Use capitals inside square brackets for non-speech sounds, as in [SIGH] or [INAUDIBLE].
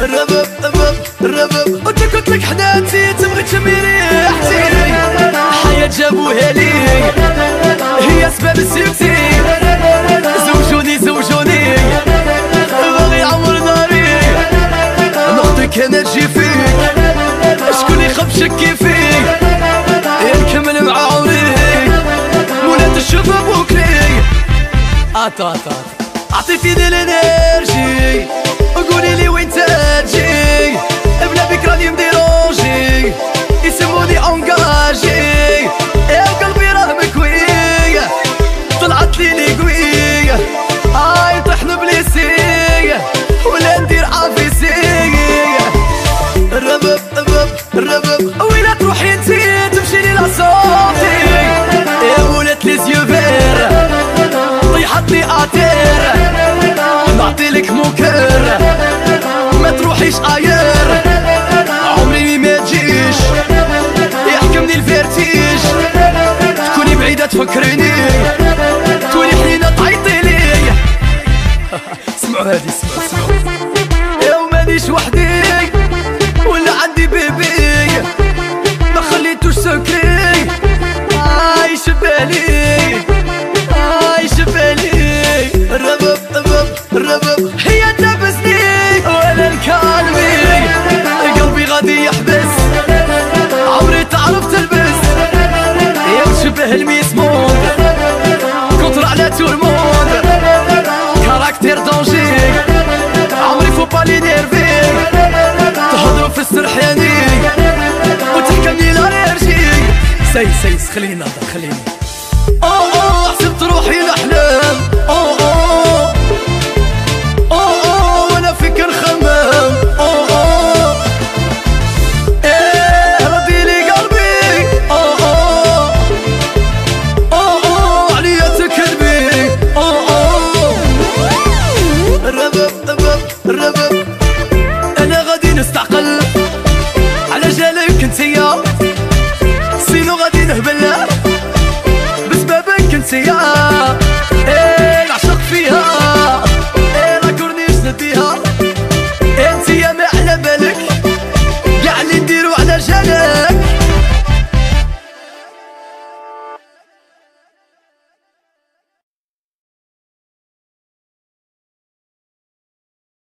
ربب ربب قلت لك حداتي لي هي أسباب السيوتي زوجوني زوجوني. باغي عمر ناري. نعطيك أنا تجي فيك. شكون يخبشك كيفيك نكمل مع عمري. مولات الشباب وكلي اتا اتا عطيتيني الانرجي. وين تروحي انتي تمشي لي يا ولات les yeux verts طيحت لي à terre نعطي لك mon cœur ما تروحيش ailleurs عمري ما تجيش يحكمني ال vertige تكوني بعيدة تفكريني تكوني حنينة تعيطي لي [LAUGHS] اسمعوا هادي اسمعوا اسمعوا. يا ومانيش وحدي؟ سكري عايش بالي عايش بالي ربب ربب ربب. هي تلبسني ولا الكالبي قلبي غادي يحبس. عمري تعرف تلبس. يا وشبه الميس موند كونتر على تورموند كاركتير دونجي. عمري فو بالي نيرفي. تهضروا في وتحكمني ال allergie si si خليني نهضر خليني. أوه حسبت روحي الأحلام. أوه أوه. أوه وأنا فكر خمام أوه أوه. إيه ردي لي قلبي. أوه أوه. أوه عليا تكذبي. أوه أوه. ربب ربب ربب.